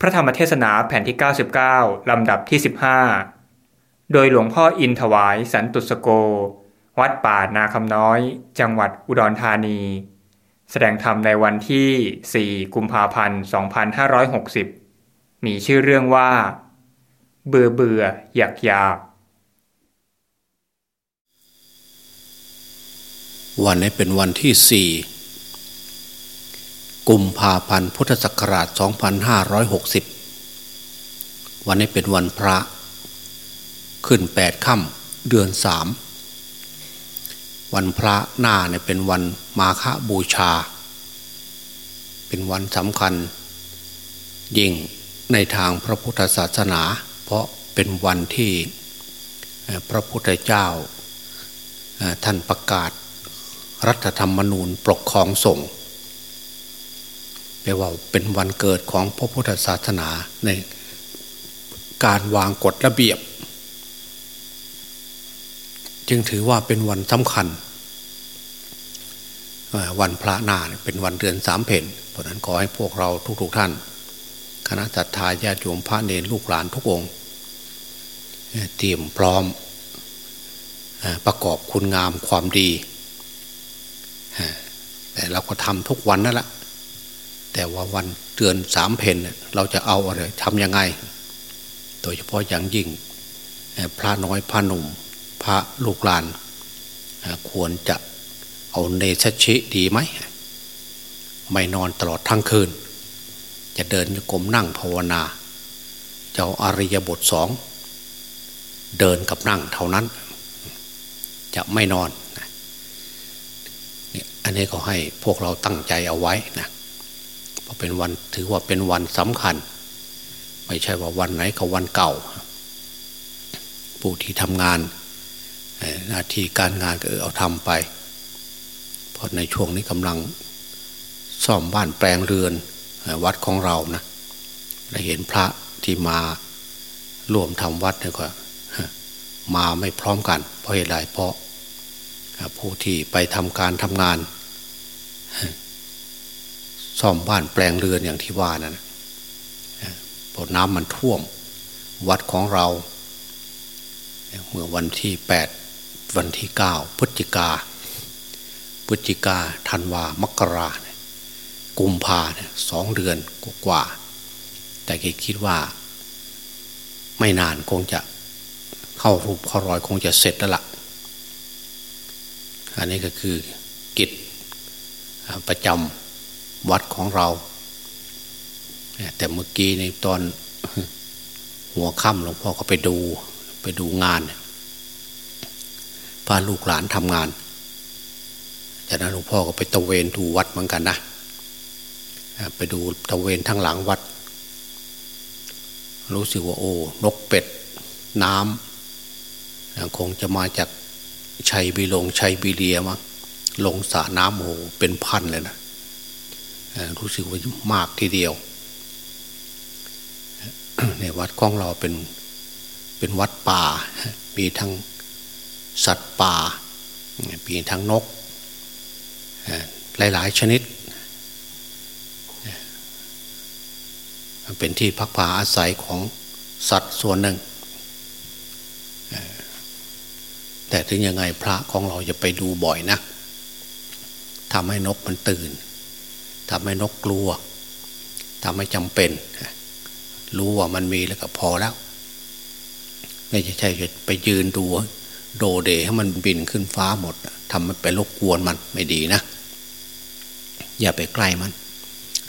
พระธรรมเทศนาแผ่นที่ 99 ลำดับที่ 15 โดยหลวงพ่ออินถวายสันตุสโก วัดป่านาคำน้อย จังหวัดอุดรธานี แสดงธรรมในวันที่ 4 กุมภาพันธ์ 2560 มีชื่อเรื่องว่า เบื่อเบื่ออยากอยากวันนี้เป็นวันที่สี่ กุมภาพันธ์พุทธศักราช 2560 วันนี้เป็นวันพระ ขึ้นแปดค่ำเดือนสามวันพระหน้าเนี่ยเป็นวันมาฆบูชา เป็นวันสำคัญ ยิ่งในทางพระพุทธศาสนา เพราะเป็นวันที่พระพุทธเจ้าท่านประกาศรัฐธรรมนูญปกครองส่ง แปลว่าเป็นวันเกิดของพระพุทธศาสนาในการวางกฎระเบียบ จึงถือว่าเป็นวันสำคัญ วันพระนาเป็นวันเดือนสามเพนเพราะนั้นขอให้พวกเราทุก ๆทท่าน คณะจัตตาญาติโยมพระเนรลูกหลานทุกองค์เตรียมพร้อมประกอบคุณงามความดี แต่เราก็ทำทุกวันนั่นแหละ แต่ว่าวันเดือนสามเพนเราจะเอาอะไรทำยังไง โดยเฉพาะอย่างยิ่งพระน้อยพระหนุ่ม พระลูกหลาน ควรจะเอาเนชชิดีไหม ไม่นอนตลอดทั้งคืน จะเดินกลมนั่งภาวนา จะเอาอริยบทสอง เดินกับนั่งเท่านั้น จะไม่นอนอันนี้ก็ให้พวกเราตั้งใจเอาไว้นะ เพราะเป็นวันถือว่าเป็นวันสำคัญ ไม่ใช่ว่าวันไหนก็วันเก่า ผู้ที่ทำงานหน้าที่การงานก็เอาทำไป เพราะในช่วงนี้กำลังซ่อมบ้านแปลงเรือนวัดของเรานะเราเห็นพระที่มาร่วมทำวัดเนี่ยก็มาไม่พร้อมกัน เพราะเหตุไรเพราะผู้ที่ไปทำการทำงาน ซ่อมบ้านแปลงเรือนอย่างที่ว่านั่นพอน้ำมันท่วม วัดของเราเมื่อวันที่แปดวันที่เก้าพฤศจิกา พฤศจิกาธันวามกรากุมภาสองเดือนกว่า แต่คิดว่า ไม่นานคงจะเข้ารูปเข้ารอยคงจะเสร็จแล้วละ่ะ อันนี้ก็คือกิจประจำ วัดของเรา แต่เมื่อกี้ในตอนหัวค่ำหลวงพ่อก็ไปดู ไปดูงานพาลูกหลานทำงาน จากนั้นหลวงพ่อก็ไปตะเวนดูวัดเหมือนกันนะ ไปดูตะเวนทั้งหลังวัด รู้สึกว่าโอ้ นกเป็ด น้ำคงจะมาจากชัยบีลงชัยบีเลียมั้งลงสระน้ำโอ้เป็นพันเลยนะ รู้สึกว่ามากทีเดียว ในวัดของเราเป็นเป็นวัดป่า มีทั้งสัตว์ป่า มีทั้งนก หลายๆชนิด เป็นที่พักผาอาศัยของสัตว์ส่วนหนึ่ง แต่ถึงยังไงพระของเราจะไปดูบ่อยนะทำให้นกมันตื่น ทำให้นกกลัวทำให้จำเป็น รู้ว่ามันมีแล้วก็พอแล้ว ไม่ใช่ใช่ไปยืนดูโดเดให้มันบินขึ้นฟ้าหมดทำมันไปรบกวนมันไม่ดีนะ อย่าไปใกล้มัน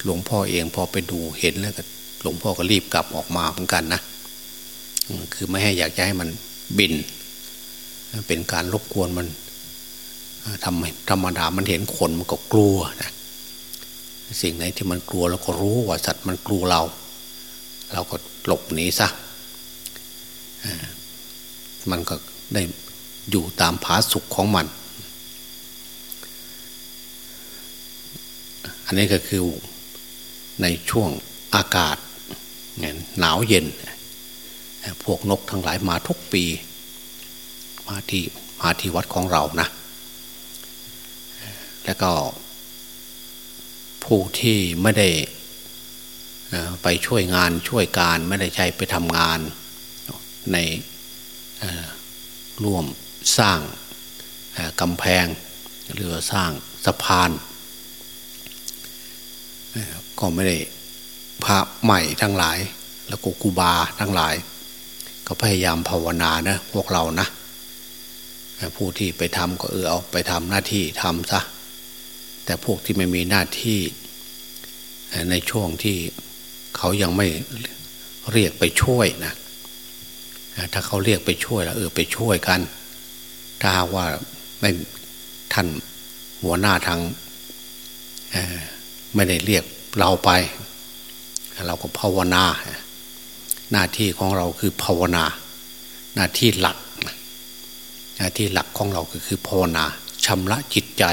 หลวงพ่อเองพอไปดูเห็นแล้วก็หลวงพ่อก็รีบกลับออกมาเหมือนกันนะคือไม่ให้อยากจะให้มันบิน เป็นการรบกวนมันทำธรรมดามันเห็นคนมันก็กลัวนะ สิ่งไหนที่มันกลัวเราก็รู้ว่าสัตว์มันกลัวเรา เราก็หลบหนีซะมันก็ได้อยู่ตามผาสุขของมัน อันนี้ก็คือในช่วงอากาศหนาวเย็น พวกนกทั้งหลายมาทุกปี มาที่มาที่วัดของเรานะ แล้วก็ ผู้ที่ไม่ได้ไปช่วยงานช่วยการไม่ได้ใช้ไปทำงานในร่วมสร้างกำแพงหรือสร้างสะพาน ก็ไม่ได้พระใหม่ทั้งหลาย แล้วก็กูบาทั้งหลาย ก็พยายามภาวนานะพวกเรานะผู้ที่ไปทำก็เออเอาไปทำหน้าที่ทำซะ แต่พวกที่ไม่มีหน้าที่ในช่วงที่เขายังไม่เรียกไปช่วยนะถ้าเขาเรียกไปช่วยแล้วเออไปช่วยกัน ถ้าว่าไม่ท่านหัวหน้าทางไม่ได้เรียกเราไป เราก็ภาวนา หน้าที่ของเราคือภาวนา หน้าที่หลัก หน้าที่หลักของเราก็คือภาวนาชำระจิตใจ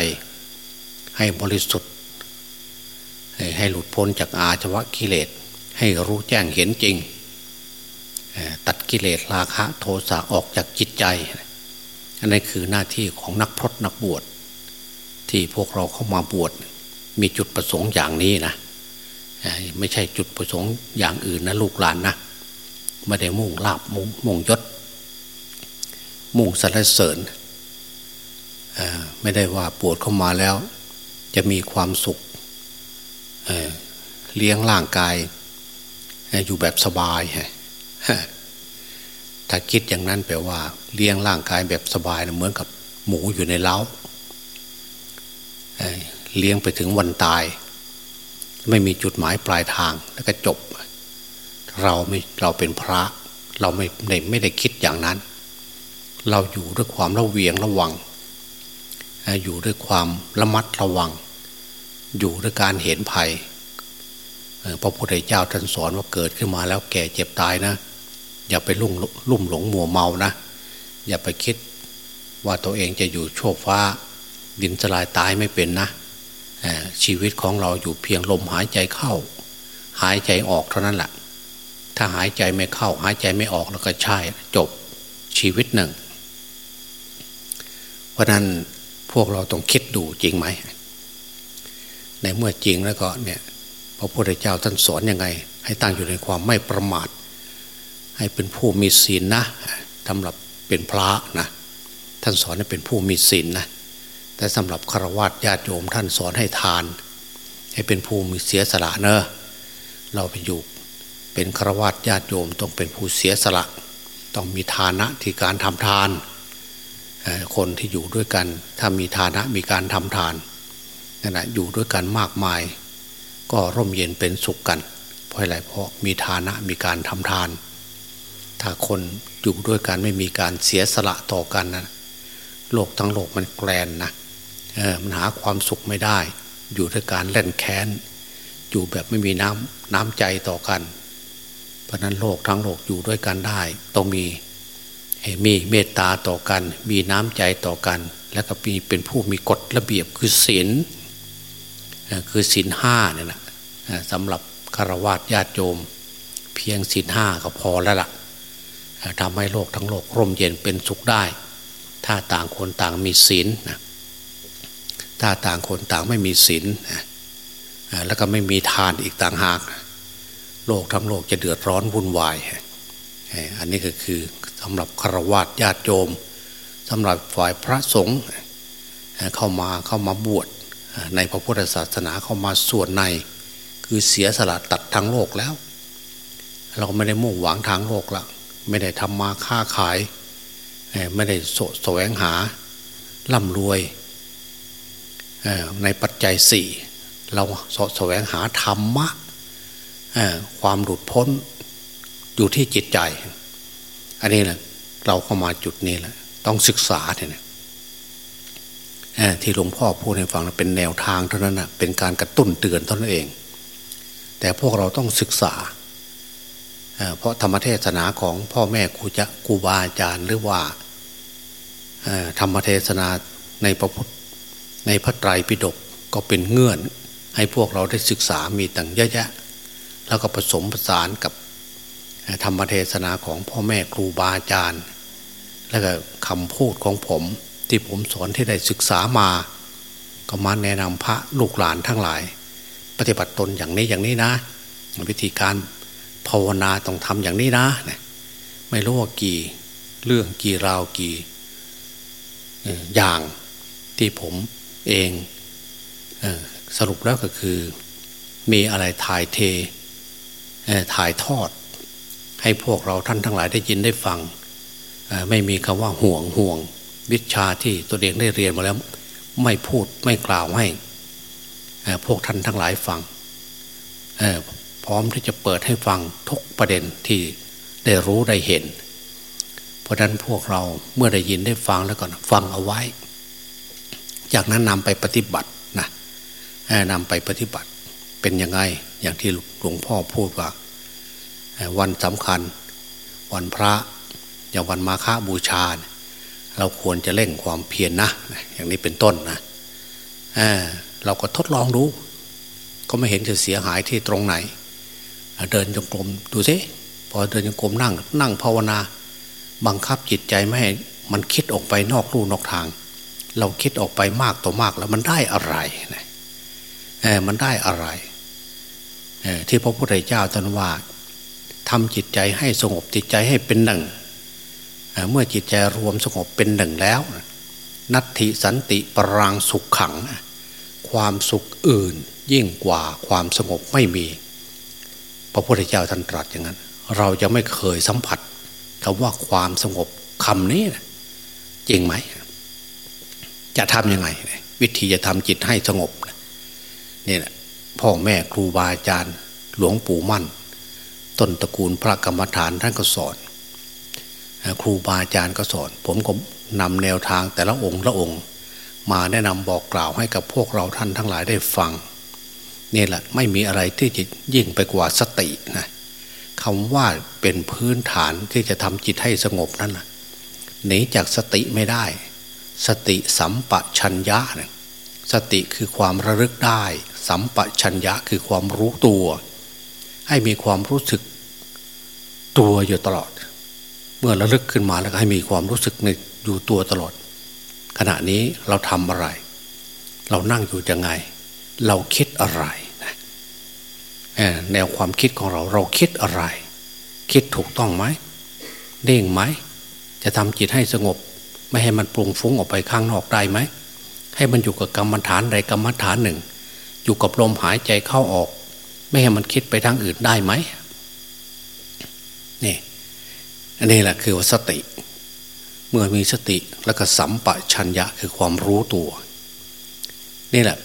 ให้บริสุทธิ์ ให้หลุดพ้นจากอาชวะกิเลส ให้รู้แจ้งเห็นจริง ตัดกิเลสราคะโทสะออกจากจิตใจ อันนี้คือหน้าที่ของนักพรตนักบวช ที่พวกเราเข้ามาบวชมีจุดประสงค์อย่างนี้นะ ไม่ใช่จุดประสงค์อย่างอื่นนะลูกหลานนะไม่ได้มุ่งลาบมุ่งมุ่งยศ มุ่งสรรเสริญไม่ได้ว่าปวดเข้ามาแล้ว จะมีความสุขเเลี้ยงร่างกาย อยู่แบบสบายถ้าคิดอย่างนั้นแปลว่า เลี้ยงร่างกายแบบสบายนะเหมือนกับหมูอยู่ในเล้าเลี้ยงไปถึงวันตาย ไม่มีจุดหมายปลายทางแล้วก็จบ เราไม่เราเป็นพระ เราไม่ไม่ได้คิดอย่างนั้น เราอยู่ด้วยความระเวียงระวัง อยู่ด้วยความระมัดระวัง อยู่ด้วยการเห็นภัยพระพุทธเจ้าท่านสอนว่าเกิดขึ้นมาแล้วแก่เจ็บตายนะ อย่าไปลุ่มลุ่มหลงมัวเมานะ อย่าไปคิดว่าตัวเองจะอยู่โชคฟ้า ดินสลายตายไม่เป็นนะชีวิตของเราอยู่เพียงลมหายใจเข้า หายใจออกเท่านั้นแหละถ้าหายใจไม่เข้า หายใจไม่ออกแล้วก็ใช่จบชีวิตหนึ่ง เพราะนั้น พวกเราต้องคิดดูจริงไหม ในเมื่อจริงแล้วก็เนี่ยพระพุทธเจ้าท่านสอนยังไง ให้ตั้งอยู่ในความไม่ประมาท ให้เป็นผู้มีศีลนะสำหรับเป็นพระนะท่านสอนให้เป็นผู้มีศีลนะแต่สำหรับฆราวาสญาติโยมท่านสอนให้ทาน ให้เป็นผู้มีเสียสละเนอะเราไปอยู่เป็นฆราวาสญาติโยมต้องเป็นผู้เสียสละ ต้องมีฐานะที่การทำทาน คนที่อยู่ด้วยกัน ถ้ามีฐานะมีการทำทานนั่นแหะอยู่ด้วยกันมากมาย ก็ร่มเย็นเป็นสุขกัน เพราะอะไรเพราะมีฐานะมีการทำทาน ถ้าคนอยู่ด้วยกันไม่มีการเสียสละต่อกันนะโลกทั้งโลกมันแกลนนะเออมันหาความสุขไม่ได้ อยู่ด้วยการเล่นแค้น อยู่แบบไม่มีน้ำน้ำใจต่อกัน เพราะนั้นโลกทั้งโลกอยู่ด้วยกันได้ ต้องมี มีเมตตาต่อกัน มีน้ำใจต่อกัน แล้วก็มีเป็นผู้มีกฎระเบียบคือศีลคือศีลห้าเนี่ยนะสำหรับคารวะญาติโยม เพียงศีลห้าก็พอแล้วละ่ะทำให้โลกทั้งโลกร่มเย็นเป็นสุขได้ ถ้าต่างคนต่างมีศีลนะถ้าต่างคนต่างไม่มีศีลแล้วก็ไม่มีทานอีกต่างหาก โลกทั้งโลกจะเดือดร้อนวุ่นวาย อันนี้ก็คือสำหรับคารวะญาติโยมสำหรับฝ่ายพระสงฆ์เข้ามาเข้ามาบวชในพระพุทธศาสนาเข้ามาส่วนใน คือเสียสละตัดทางโลกแล้ว เราไม่ได้มุ่งหวังทางโลกละไม่ได้ทำมาค้าขาย ไม่ได้สแสวงหาร่ำรวยในปัจจัยสี่เราสแสวงหาธรรมะความหลุดพ้น อยู่ที่จิตใจ อันนี้แหละเราเข้ามาจุดนี้แหละ ต้องศึกษาเนี่ยที่หลวงพ่อพูดให้ฟังเป็นแนวทางเท่านั้นนะเป็นการกระตุ้นเตือนเท่านั้นเอง แต่พวกเราต้องศึกษา เพราะธรรมเทศนาของพ่อแม่ครูจะครูบาอาจารย์หรือว่าธรรมเทศนาในพระพุทธในพระไตรปิฎกก็เป็นเงื่อน ให้พวกเราได้ศึกษามีต่างเยอะแยะ แล้วก็ผสมผสานกับ ธรรมเทศนาของพ่อแม่ครูบาอาจารย์ แล้วก็คำพูดของผมที่ผมสอนที่ได้ศึกษามา ก็มาแนะนำพระลูกหลานทั้งหลาย ปฏิบัติตนอย่างนี้อย่างนี้นะ วิธีการภาวนาต้องทำอย่างนี้นะไม่รู้ว่ากี่เรื่องกี่ราวกี่อย่างที่ผมเองสรุปแล้วก็คือ มีอะไรถ่ายเทถ่ายทอด ให้พวกเราท่านทั้งหลายได้ยินได้ฟัง ไม่มีคำว่าห่วงห่วง วิชาที่ตัวเองได้เรียนมาแล้ว ไม่พูดไม่กล่าวให้พวกท่านทั้งหลายฟังพร้อมที่จะเปิดให้ฟังทุกประเด็นที่ได้รู้ได้เห็น เพราะนั้นพวกเราเมื่อได้ยินได้ฟังแล้วก่อนฟังเอาไว้ จากนั้นนำไปปฏิบัตินะนำไปปฏิบัติเป็นยังไงอย่างที่หลวงพ่อพูดว่า วันสำคัญ วันพระอย่างวันมาฆบูชา เราควรจะเล่งความเพียรนนะ อย่างนี้เป็นต้นนะเเราก็ทดลองดู ก็ไม่เห็นจะเสียหายที่ตรงไหน เดินจงกรมดูสิพอเดินจงกรมนั่ง นั่งภาวนา บังคับจิตใจไม่ให้มันคิดออกไปนอกลู่นอกทาง เราคิดออกไปมากต่อมากแล้วมันได้อะไรนะมันได้อะไรที่พระพุทธเจ้าตรัสว่า ทำจิตใจให้สงบจิตใจให้เป็นหนึ่ง เมื่อจิตใจรวมสงบเป็นหนึ่งแล้ว นัตถิสันติปรางสุขขัง ความสุขอื่นยิ่งกว่าความสงบไม่มี พระพุทธเจ้าท่านตรัสอย่างนั้น เราจะไม่เคยสัมผัสคำว่าความสงบคำนี้จริงไหม จะทำยังไง วิธีจะทำจิตให้สงบนี่แหละพ่อแม่ครูบาอาจารย์ หลวงปู่มั่น ต้นตระกูลพระกรรมฐานท่านก็สอน ครูบาอาจารย์ก็สอน ผมก็นำแนวทางแต่ละองค์ละองค์ มาแนะนำบอกกล่าวให้กับพวกเราท่านทั้งหลายได้ฟังนี่แหละไม่มีอะไรที่จะยิ่งไปกว่าสตินะคำว่าเป็นพื้นฐานที่จะทำจิตให้สงบนั่นนะหนีจากสติไม่ได้ สติสัมปชัญญะนะสติคือความระลึกได้ สัมปชัญญะคือความรู้ตัว ให้มีความรู้สึกตัวอยู่ตลอด เมื่อระลึกขึ้นมาแล้วให้มีความรู้สึกในอยู่ตัวตลอด ขณะนี้เราทำอะไร เรานั่งอยู่ยังไง เราคิดอะไรแนวความคิดของเราเราคิดอะไร คิดถูกต้องไหมเด้งไหม จะทำจิตให้สงบ ไม่ให้มันปรุงฟุ้งออกไปข้างนอกได้ไหมให้มันอยู่กับกรรมฐานใดกรรมฐานหนึ่ง อยู่กับลมหายใจเข้าออก ไม่ให้มันคิดไปทางอื่นได้ไหมนี่อันนี้แหละคือว่าสติ เมื่อมีสติแล้วก็สัมปชัญญะคือความรู้ตัว นี่แหละ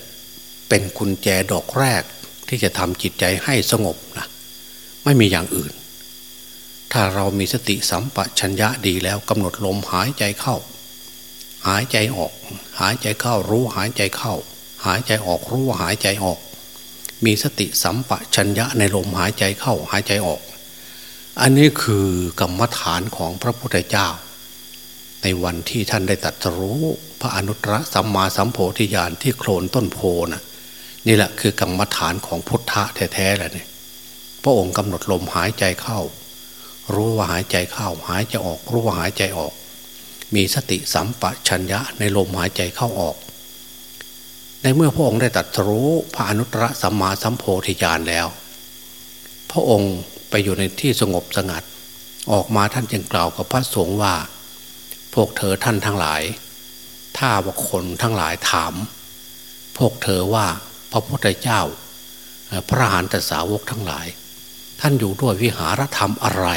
เป็นกุญแจดอกแรกที่จะทำจิตใจให้สงบนะไม่มีอย่างอื่น ถ้าเรามีสติสัมปชัญญะดีแล้วกำหนดลมหายใจเข้า หายใจออก หายใจเข้ารู้หายใจเข้า หายใจออกรู้ว่าหายใจออก มีสติสัมปชัญญะในลมหายใจเข้าหายใจออก อันนี้คือกรรมฐานของพระพุทธเจ้า ในวันที่ท่านได้ตัดรู้พระอนุตตรสัมมาสัมโพธิญาณที่โคลนต้นโพนะนี่แหละคือกรรมฐานของพุทธะแท้ๆแหละเนี่ยพระองค์กำหนดลมหายใจเข้า รู้ว่าหายใจเข้าหายใจออก รู้ว่าหายใจออก มีสติสัมปชัญญะในลมหายใจเข้าออก ในเมื่อพระองค์ได้ตัดรู้พระอนุตตรสัมมาสัมโพธิญาณแล้ว พระองค์ไปอยู่ในที่สงบสงัด ออกมาท่านจึงกล่าวกับพระสงฆ์ว่า พวกเธอท่านทั้งหลาย ถ้าบุคคลทั้งหลายถาม พวกเธอว่าพระพุทธเจ้า พระหานตสาวกทั้งหลาย ท่านอยู่ด้วยวิหารธรรมอะไร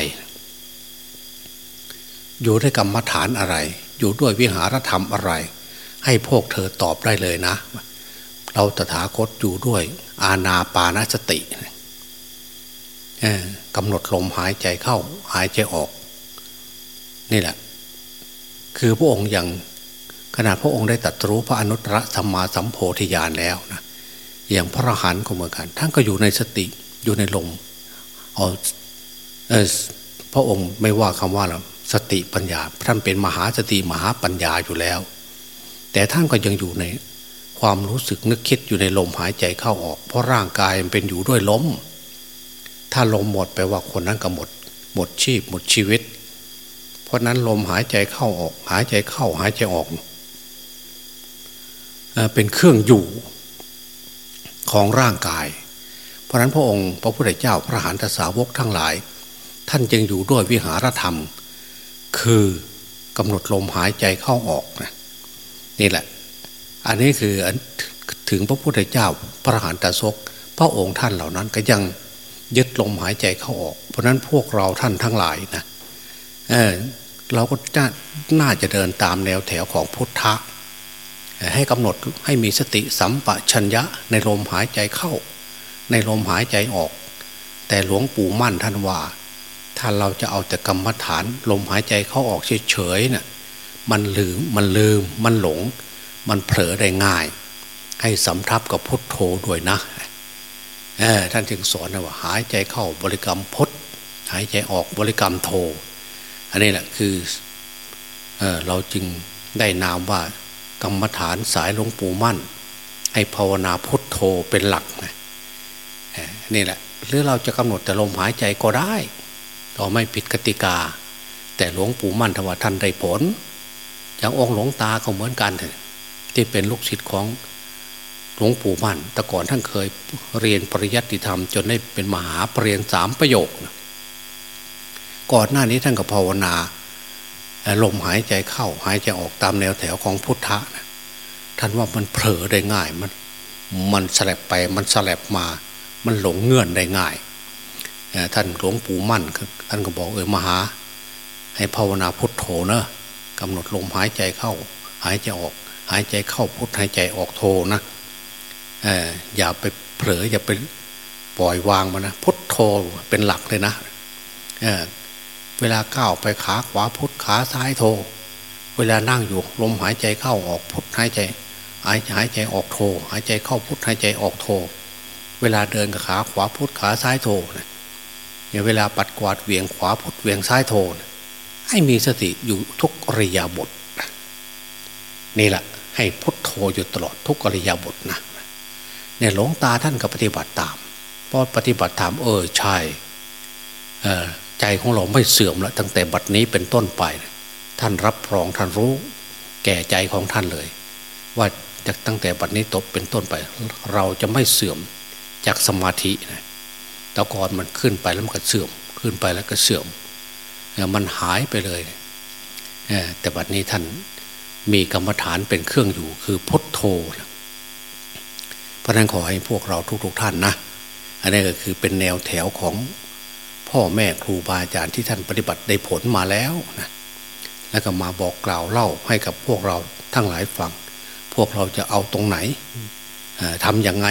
อยู่ด้วยกรรมฐานอะไร อยู่ด้วยวิหารธรรมอะไร ให้พวกเธอตอบได้เลยนะ เราตถาคตอยู่ด้วย อาณาปานสติกำหนดลมหายใจเข้า หายใจออก นี่แหละ คือพระองค์อย่างขนาดพระองค์ได้ตรัสรู้พระอนุตตรสัมมาสัมโพธิญาณแล้วนะอย่างพระอรหันต์ก็เหมือนกันท่านก็อยู่ในสติอยู่ในลมเอาพระองค์ไม่ว่าคำว่าสติปัญญาท่านเป็นมหาสติมหาปัญญาอยู่แล้ว แต่ท่านก็ยังอยู่ใน ความรู้สึกนึกคิดอยู่ในลมหายใจเข้าออก เพราะร่างกายมันเป็นอยู่ด้วยลม ถ้าลมหมดแปลว่าคนนั้นก็หมด หมดชีพหมดชีวิต เพราะนั้นลมหายใจเข้าออก หายใจเข้าหายใจออก เป็นเครื่องอยู่ของร่างกาย เพราะนั้นพระองค์พระพุทธเจ้าพระหานตสาวกทั้งหลาย ท่านจึงอยู่ด้วยวิหารธรรม คือกำหนดลมหายใจเข้าออกนะนี่แหละ อันนี้คือถึงพระพุทธเจ้าพระหานตสกพระองค์ท่านเหล่านั้นก็ยังยึดลมหายใจเข้าออก เพราะนั้นพวกเราท่านทั้งหลายนะเเราก็น่าจะเดินตามแนวแถวของพุทธะให้กำหนดให้มีสติสัมปชัญญะในลมหายใจเข้า ในลมหายใจออก แต่หลวงปู่มั่นท่านว่า ถ้าเราจะเอาแต่กรรมฐาน ลมหายใจเข้าออกเฉยๆนะ่ยมันลืมมันลืมมันหลง มันเผลอได้ง่าย ให้สำทับกับพุทโธด้วยนะท่านจึงสอนนะว่าหายใจเข้าบริกรรมพุทหายใจออกบริกรรมโธอันนี้แหละคือเอเราจึงได้นามว่ากรรมฐานสายหลวงปู่มั่น ให้ภาวนาพุทโธเป็นหลักนะนี่แหละ หรือเราจะกำหนดแต่ลมหายใจก็ได้ต่อไม่ผิดกติกา แต่หลวงปู่มั่นทว่าท่านได้ผลอย่างองค์หลวงตาก็เหมือนกัน ที่เป็นลูกศิษย์ของหลวงปู่มั่นแต่ก่อนท่านเคยเรียนปริยัติธรรม จนได้เป็นมหาปรริญญาสามประโยคนะก่อนหน้านี้ท่านก็ภาวนาลมหายใจเข้าหายใจออกตามแนวแถวของพุทธะนะท่านว่ามันเผลอได้ง่ายมันมันสลับไปมันสลับมา มันหลงเงื่อนได้ง่าย ท่านหลวงปู่มั่นท่านก็บอกเออมหา ให้ภาวนาพุทโธเนะกำหนดลมหายใจเข้า หายใจออก หายใจเข้าพุทหายใจออกโธนะออย่าไปเผลออย่าไปปล่อยวางมันนะพุทโธเป็นหลักเลยนะเวลาก้าวไปขาขวาพุทขาซ้ายโท เวลานั่งอยู่ลมหายใจเข้าออกพุทหายใจหายหายใจออกโท หายใจเข้าพุทหายใจออกโท เวลาเดินกับขาขวาพุทขาซ้ายโทเนี่ยเวลาปัดกวาดเวียงขวาพุทเวียงซ้ายโทให้มีสติอยู่ทุกริยาบทนี่แหละ ให้พุทโธอยู่ตลอดทุกอริยาบทนะเนี่ยหลวงตาท่านก็ปฏิบัติตามพอปฏิบัติตามเออใช่ใจของเราไม่เสื่อมแล้วตั้งแต่บัดนี้เป็นต้นไปท่านรับรองท่านรู้แก่ใจของท่านเลย ว่าจากตั้งแต่บัดนี้ตบเป็นต้นไป เราจะไม่เสื่อมจากสมาธินะตะกอนมันขึ้นไปแล้วมันก็เสื่อมขึ้นไปแล้วก็เสื่อมมันหายไปเลยแต่บัดนี้ท่าน มีกรรมฐานเป็นเครื่องอยู่คือพุทโธเพราะนั้นขอให้พวกเราทุกๆทท่านนะ อันนี้ก็คือเป็นแนวแถวของพ่อแม่ครูบาอาจารย์ที่ท่านปฏิบัติได้ผลมาแล้วนะแล้วก็มาบอกกล่าวเล่าให้กับพวกเราทั้งหลายฟัง พวกเราจะเอาตรงไหนทำยังไง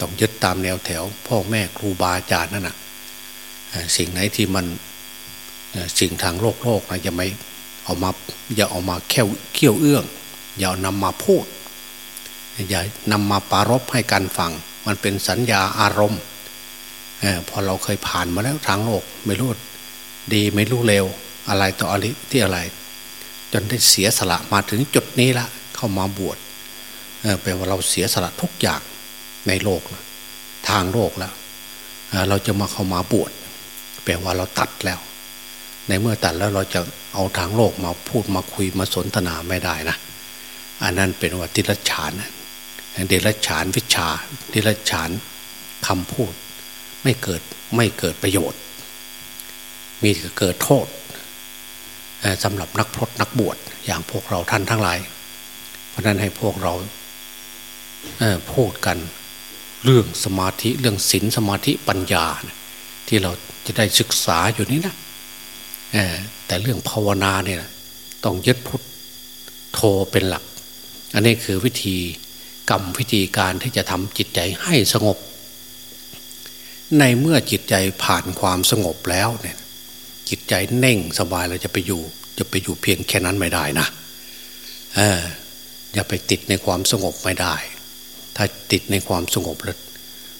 ต้องยึดตามแนวแถว พ่อแม่ครูบาอาจารย์นั่นนะสิ่งไหนที่มันสิ่งทางโลกโลกนะอย่าไม่ เอามาอย่าเอามาแค่เขี้ยวเอื้อง อย่านำมาพูด อย่านำมาปารบให้กันฟัง มันเป็นสัญญาอารมณ์พอเราเคยผ่านมาแล้วทางโลกไม่รู้ดีไม่รู้เร็วอะไรต่ออะไรที่อะไร จนได้เสียสละมาถึงจุดนี้ละ เข้ามาบวชแปลว่าเราเสียสละทุกอย่างในโลกนะทางโลกแล้วเราจะมาเข้ามาบวชแปลว่าเราตัดแล้ว ในเมื่อตัดแล้วเราจะเอาทางโลกมาพูดมาคุยมาสนทนาไม่ได้นะ อันนั้นเป็นว่าติรฉานเดรัจฉานวิชาติรฉานคำพูด ไม่เกิดไม่เกิดประโยชน์ มีแต่เกิดโทษสำหรับนักพรตนักบวชอย่างพวกเราท่านทั้งหลาย เพราะนั้นให้พวกเราพูดกันเรื่องสมาธิเรื่องศีลสมาธิปัญญา ที่เราจะได้ศึกษาอยู่นี้นะ แต่เรื่องภาวนาเนี่ยต้องยึดพุทโธเป็นหลัก อันนี้คือวิธีกรรมวิธีการที่จะทำจิตใจให้สงบ ในเมื่อจิตใจผ่านความสงบแล้วเนี่ยจิตใจเน่งสบายเราจะไปอยู่ จะไปอยู่เพียงแค่นั้นไม่ได้นะเอออย่าไปติดในความสงบไม่ได้ ถ้าติดในความสงบแล้ว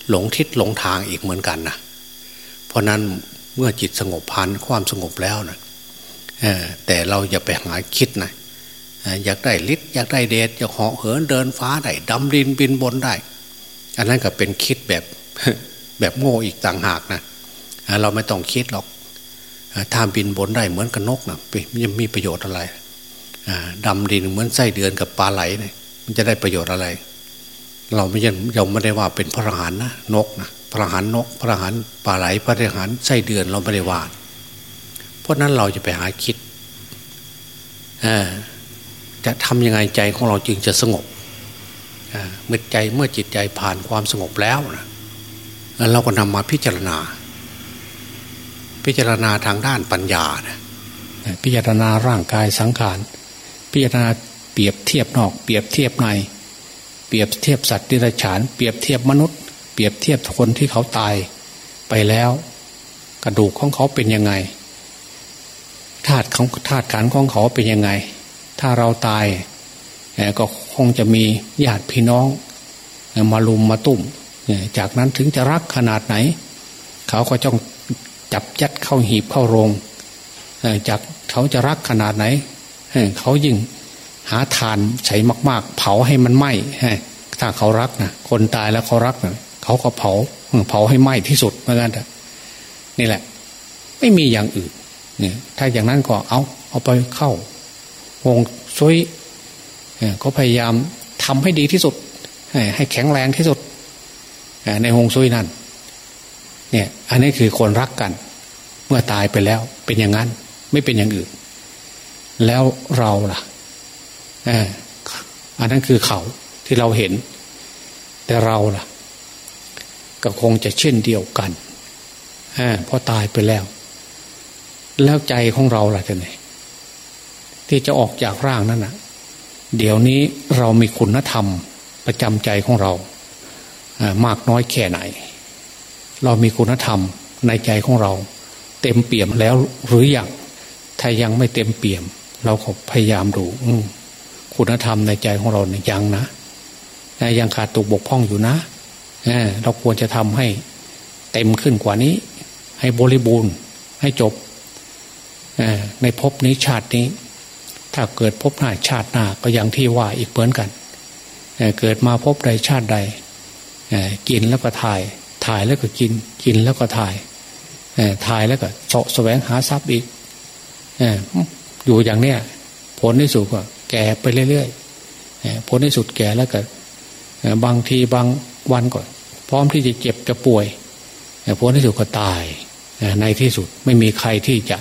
หลงทิศหลงทางอีกเหมือนกันนะเพราะนั้น เมื่อจิตสงบผ่านความสงบแล้วนะแต่เราอย่าไปหาคิดนะอยากได้ฤทธิ์อยากได้เดชอยากเหาะเหินเดินฟ้าได้ดำดินบินบนได้ อันนั้นก็เป็นคิดแบบแบบโง่อีกต่างหากนะเราไม่ต้องคิดหรอกถ้าบินบนได้เหมือนกับนกนะมันมีประโยชน์อะไรดำดินเหมือนไส้เดือนกับปลาไหลเนี่ยมันจะได้ประโยชน์อะไร เราไม่ยังเราไม่ได้ว่าเป็นพระอรหันต์นะนกนะ พระหารนก พระหารปลาไหลพระหารไส้เดือนเราไม่ได้วาดเพราะนั้นเราจะไปหาคิดจะทำยังไงใจของเราจึงจะสงบเมื่อใจเมื่อจิตใจผ่านความสงบแล้วนะเราก็นำมาพิจารณา พิจารณาทางด้านปัญญานะพิจารณาร่างกายสังขารพิจารณาเปรียบเทียบนอก เปรียบเทียบใน เปรียบเทียบสัตว์ดิรัจฉาน เปรียบเทียบมนุษย์ รียบเทียบคนที่เขาตายไปแล้ว กระดูกของเขาเป็นยังไงธาตุของธาตุขันของเขาเป็นยังไง ถ้าเราตายก็คงจะมีญาติพี่น้อง มาลุมมาตุ่มจากนั้นถึงจะรักขนาดไหน เขาก็จ้องจับยัดเข้าหีบเข้าโรงจากเขาจะรักขนาดไหนเขายิ่งหาทานใช้มาก ๆ เผาให้มันไหม้ถ้าเขารักนะคนตายแล้วเขารักนะ เขาก็เผาเผาให้ไหม้ที่สุดเหมือนกันนี่แหละ ไม่มีอย่างอื่น เนี่ย ถ้าอย่างนั้นก็เอา เอาไปเข้า วงช่วยเขาพยายามทำให้ดีที่สุด ให้แข็งแรงที่สุดในหงซุยนั่นเนี่ย อันนี้คือคนรักกัน เมื่อตายไปแล้วเป็นอย่างนั้น ไม่เป็นอย่างอื่น แล้วเราล่ะอันนั้นคือเขาที่เราเห็น แต่เราล่ะ ก็คงจะเช่นเดียวกันเพราะตายไปแล้ว แล้วใจของเราล่ะจะไหนที่จะออกจากร่างนั้นนะเดี๋ยวนี้เรามีคุณธรรมประจำใจของเรามากน้อยแค่ไหน เรามีคุณธรรมในใจของเรา เต็มเปี่ยมแล้วหรืออยังถ้ายังไม่เต็มเปี่ยม เราก็พยายามดูคุณธรรมในใจของเราเนี่ยยังนะยังขาดตกบกพร่องอยู่นะ เราควรจะทำให้เต็มขึ้นกว่านี้ ให้บริบูรณ์ให้จบในภพนี้ชาตินี้ ถ้าเกิดภพหน้าชาติหน้าก็ยังที่ว่าอีกเหมือนกันเกิดมาพบใดชาติใดกินแล้วก็ถ่าย ถ่ายแล้วก็กิน กินแล้วก็ถ่ายถ่ายแล้วก็เสาะแสวงหาทรัพย์อีกอยู่อย่างเนี้ยผลที่สุดก็ แก่ไปเรื่อยๆผลที่สุดแก่แล้วก็บางทีบาง วันก็พร้อมที่จะเจ็บจะป่วยผลที่สุดก็ตาย ในที่สุดไม่มีใครที่จะ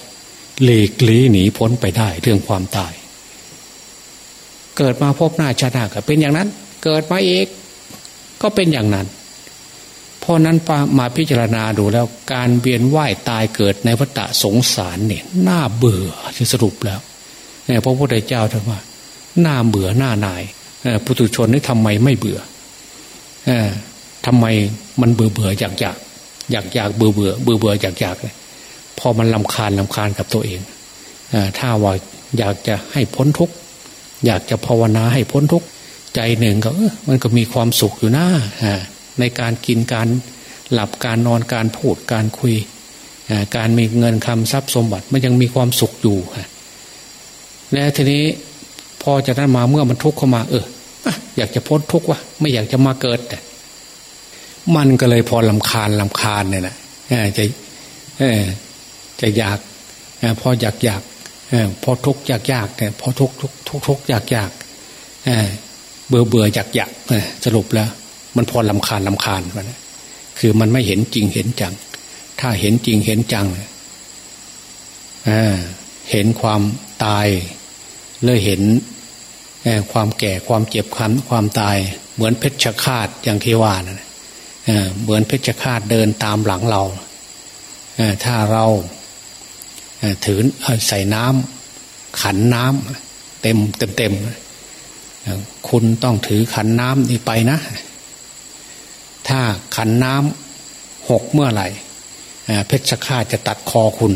หลีกลีหนีพ้นไปได้เรื่องความตาย เกิดมาพบหน้าชาติหน้าก็เป็นอย่างนั้น เกิดมาเอกก็เป็นอย่างนั้นเพราะนั้นมาพิจารณาดูแล้วการเวียนว่ายตายเกิดในวัฏสงสารเนี่ยน่าเบื่อที่สรุปแล้วเนี่ยพระพุทธเจ้าท่านว่าน้าเบื่อหน้านายปุถุชนนี่ทำไมไม่เบื่อ ทำไมมันเบื่อเบื่ออยากอยากอยากอยากเบื่อเบื่อเบื่อเบื่ออยากอยากเลยพอมันลำคาญลำคาญกับตัวเองอถ้าว่าอยากจะให้พ้นทุกข์อยากจะภาวนาให้พ้นทุกข์ใจหนึ่งก็มันก็มีความสุขอยู่นะในการกินการหลับการนอนการพูดการคุย การมีเงินคำทรัพย์สมบัติมันยังมีความสุขอยู่และทีนี้พอจากนั้นมาเมื่อมันทุกข์เข้ามา เออ อยากจะพ้นทุกข์วะไม่อยากจะมาเกิดมันก็เลยพอลำคาญลำคาญเนี่ยนะจะจะอยากพออยากอยากพอทุกข์อยากอยากเนี่ยพอทุกข์ทุกทุกทุกอยากอยากเบื่อเบื่ออยากอยากสรุปแล้ว มันพอลำคาญลำคาญมันคือมันไม่เห็นจริงเห็นจัง ถ้าเห็นจริงเห็นจังเห็นความตายเลยเห็น ความแก่ความเจ็บคันความตาย เหมือนเพชฌฆาตอย่างที่ว่านะเหมือนเพชฌฆาตเดินตามหลังเราถ้าเราถือใส่น้ำขันน้ำเต็มเต็มเต็มคุณต้องถือขันน้ำนี้ไปนะ ถ้าขันน้ำหกเมื่อไหร่เพชฌฆาตจะตัดคอคุณ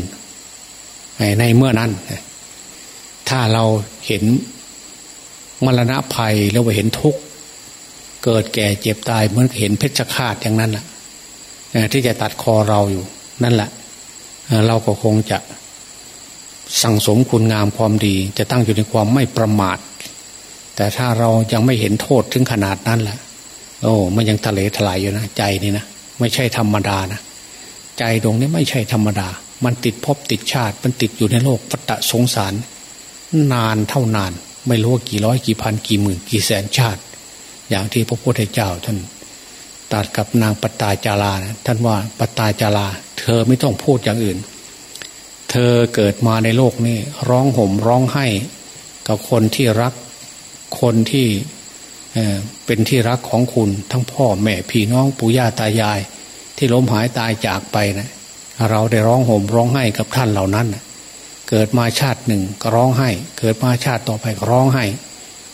ในเมื่อนั้น ถ้าเราเห็น มรณะภัยแล้วว่าเห็นทุกข์เกิดแก่เจ็บตายเหมือนเห็นเพชฌฆาตอย่างนั้นแหละที่จะตัดคอเราอยู่นั่นแหละเราก็คงจะสั่งสมคุณงามความดี จะตั้งอยู่ในความไม่ประมาท แต่ถ้าเรายังไม่เห็นโทษถึงขนาดนั้นแหละโอ้มันยังทะเลถลายอยู่นะใจนี่นะไม่ใช่ธรรมดานะใจดวงนี้ไม่ใช่ธรรมดา มันติดภพติดชาติ มันติดอยู่ในโลกปัตตะสงสาร นานเท่านาน ไม่รู้ว่ากี่ร้อยกี่พันกี่หมื่นกี่แสนชาติ อย่างที่พระพุทธเจ้าท่านตัดกับนางปตาจารานะท่านว่าปตาจารา เธอไม่ต้องพูดอย่างอื่น เธอเกิดมาในโลกนี้ ร้องห่มร้องไห้ กับคนที่รักคนที่เป็นที่รักของคุณทั้งพ่อแม่พี่น้องปู่ย่าตายาย ที่ล้มหายตายจากไปนะเราได้ร้องห่มร้องไห้กับท่านเหล่านั้น เกิดมาชาติหนึ่งก็ร้องไห้ เกิดมาชาติต่อไปก็ร้องไห้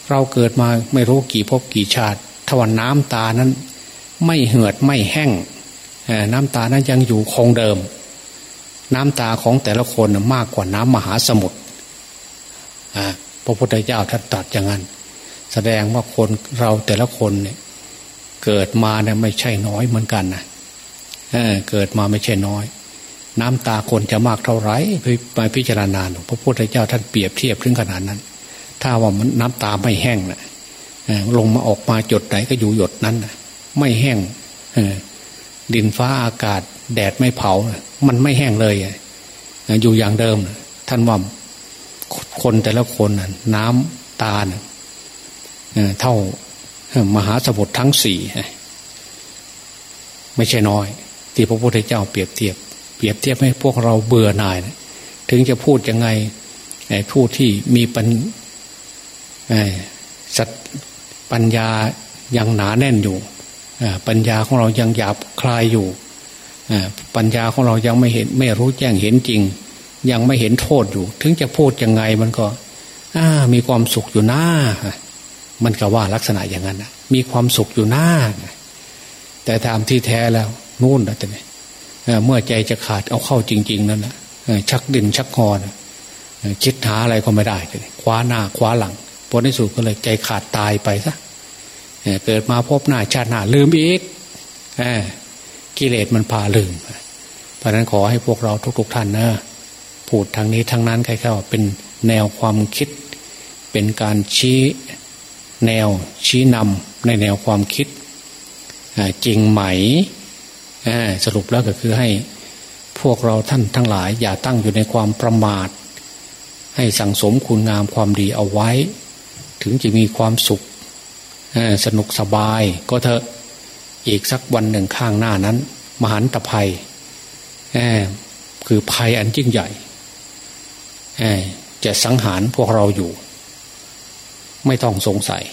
เราเกิดมาไม่รู้กี่ภพกี่ชาติทวันน้ำตานั้น ไม่เหือดไม่แห้งน้ำตานั้นยังอยู่คงเดิม น้ำตาของแต่ละคนมากกว่าน้ำมหาสมุทรพระพุทธเจ้าท่านตรัสอย่างนั้น แสดงว่าคนเราแต่ละคนเนี่ยเกิดมาเนี่ยไม่ใช่น้อยเหมือนกันนะเเกิดมาไม่ใช่น้อย น้ำตาคนจะมากเท่าไหร่ไปพิจารณาหลวงพระพุทธเจ้าท่านเปรียบเทียบถึงขนาดนั้น ถ้าว่ามันน้ำตาไม่แห้งนะลงมาออกมาจดไหนก็อยู่หยดนั้นนะไม่แห้งดินฟ้าอากาศ แดดไม่เผา มันไม่แห้งเลยอยู่อย่างเดิม ท่านว่าคนแต่ละคนน้ำตาเท่ามหาสมุทรทั้งสี่ไม่ใช่น้อย ที่พระพุทธเจ้าเปรียบเทียบ เปรียบเทียบให้พวกเราเบื่อหน่ายนะถึงจะพูดยังไงผู้ที่มีปัญสัตปัญญายังหนาแน่นอยู่ปัญญาของเรายังหยาบคลายอยู่ปัญญาของเรายังไม่เห็นไม่รู้แจ้งเห็นจริง ยังไม่เห็นโทษอยู่ ถึงจะพูดยังไงมันก็มีความสุขอยู่หน้า มันก็ว่าลักษณะอย่างนั้นนะมีความสุขอยู่หน้าแต่ตามที่แท้แล้วนู่นนะแต่เนี่ย เมื่อใจจะขาดเอาเข้าจริง ๆ นั่นแหละชักดินชักคอนคิดหาอะไรก็ไม่ได้เลยคว้าหน้าคว้าหลังผลในสุดก็เลยใจขาดตายไปซะเกิดมาพบหน้าชาติหน้าลืมอีกกิเลสมันพาลืม เพราะนั้นขอให้พวกเราทุก ๆ ท่านนะพูดทางนี้ทางนั้นใครๆว่าเป็นแนวความคิด เป็นการชี้แนวชี้นำในแนวความคิดจริงไหม สรุปแล้วก็คือให้พวกเราท่านทั้งหลาย อย่าตั้งอยู่ในความประมาท ให้สั่งสมคุณงามความดีเอาไว้ ถึงจะมีความสุขสนุกสบายก็เถอะอีกสักวันหนึ่งข้างหน้านั้น มหันตภัยคือภัยอันยิ่งใหญ่จะสังหารพวกเราอยู่ ไม่ต้องสงสัย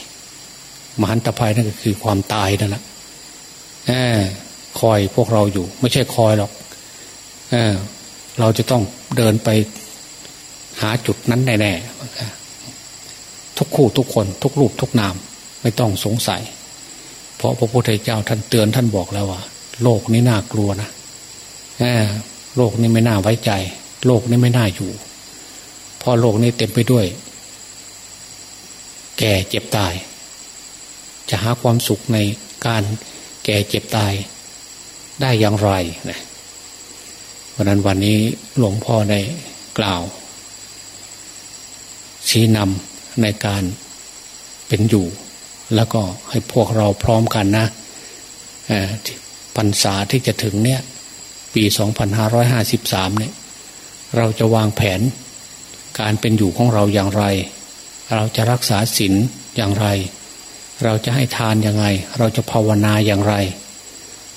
มหันตภัยนั่นก็คือความตายนั่นแหละ คอยพวกเราอยู่ ไม่ใช่คอยหรอกเเราจะต้องเดินไปหาจุดนั้นแน่ๆทุกคู่ทุกคน ทุกรูปทุกนาม ไม่ต้องสงสัย เพราะพระพุทธเจ้าท่านเตือนท่านบอกแล้วว่า โลกนี้น่ากลัวนะโลกนี้ไม่น่าไว้ใจ โลกนี้ไม่น่าอยู่เพราะโลกนี้เต็มไปด้วย แก่เจ็บตาย จะหาความสุขในการแก่เจ็บตาย ได้อย่างไรนะเพราะนั้นวันนี้หลวงพ่อได้กล่าว ชี้นำในการเป็นอยู่ แล้วก็ให้พวกเราพร้อมกันนะพรรษาที่จะถึงเนี่ย ปี 2553 เนี่ย เราจะวางแผนการเป็นอยู่ของเราอย่างไร เราจะรักษาศีลอย่างไร เราจะให้ทานอย่างไร เราจะภาวนาอย่างไร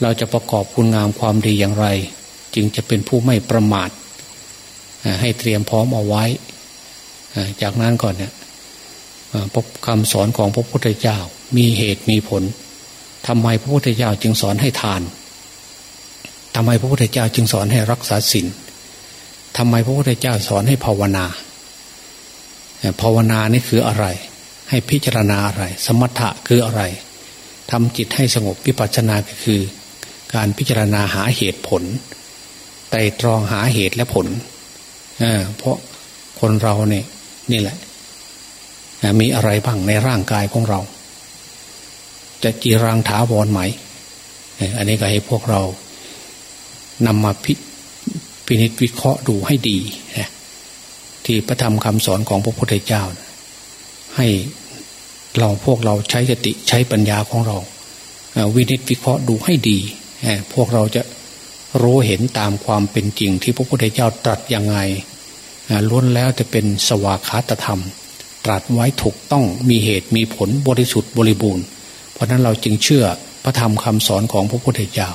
เราจะประกอบคุณงามความดีอย่างไร จึงจะเป็นผู้ไม่ประมาทให้เตรียมพร้อมเอาไว้ จากนั้นก่อนเนี่ยพบคำสอนของพระพุทธเจ้า มีเหตุมีผลทำไมพระพุทธเจ้าจึงสอนให้ทานทำไมพระพุทธเจ้าจึงสอนให้รักษาศีลทำไมพระพุทธเจ้าสอนให้ภาวนาภาวนานี่คืออะไร ให้พิจารณาอะไร สมถะคืออะไรทำจิตให้สงบวิปัสสนาคือ การพิจารณาหาเหตุผลไต่ตรองหาเหตุและผลเเพราะคนเราเนี่ยนี่แหละมีอะไรบ้างในร่างกายของเรา จะจีรังถาวรไหม อันนี้ก็ให้พวกเรานำมาพิพินิจวิเคราะห์ดูให้ดีนะที่พระธรรมคำสอนของพระพุทธเจ้า ให้เราพวกเราใช้สติใช้ปัญญาของเรา วินิจวิเคราะห์ดูให้ดี พวกเราจะรู้เห็นตามความเป็นจริงที่พระพุทธเจ้าตรัสยังไงล้วนแล้วจะเป็นสวากขาตธรรม ตรัสไว้ถูกต้องมีเหตุมีผลบริสุทธิ์บริบูรณ์ เพราะนั้นเราจึงเชื่อพระธรรมคำสอนของพระพุทธเจ้า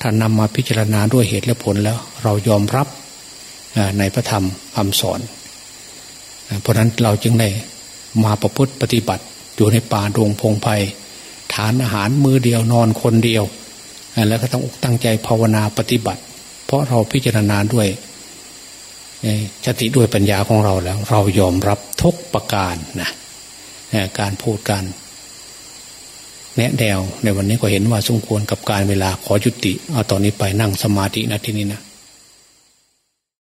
ท่านนำมาพิจารณาด้วยเหตุและผลแล้ว เรายอมรับในพระธรรมคำสอน เพราะนั้นเราจึงได้มาประพฤติปฏิบัติอยู่ในป่าดงพงไพ่ฐานอาหารมือเดียวนอนคนเดียว แล้วก็ต้องตั้งใจภาวนาปฏิบัติ เพราะเราพิจารณาด้วยสติด้วยปัญญาของเราแล้ว เรายอมรับทุกประการนะการพูดการแนะแนวในวันนี้ก็เห็นว่าสมควรกับการเวลาขอยุติ เอาตอนนี้ไปนั่งสมาธินะที่นี้นะ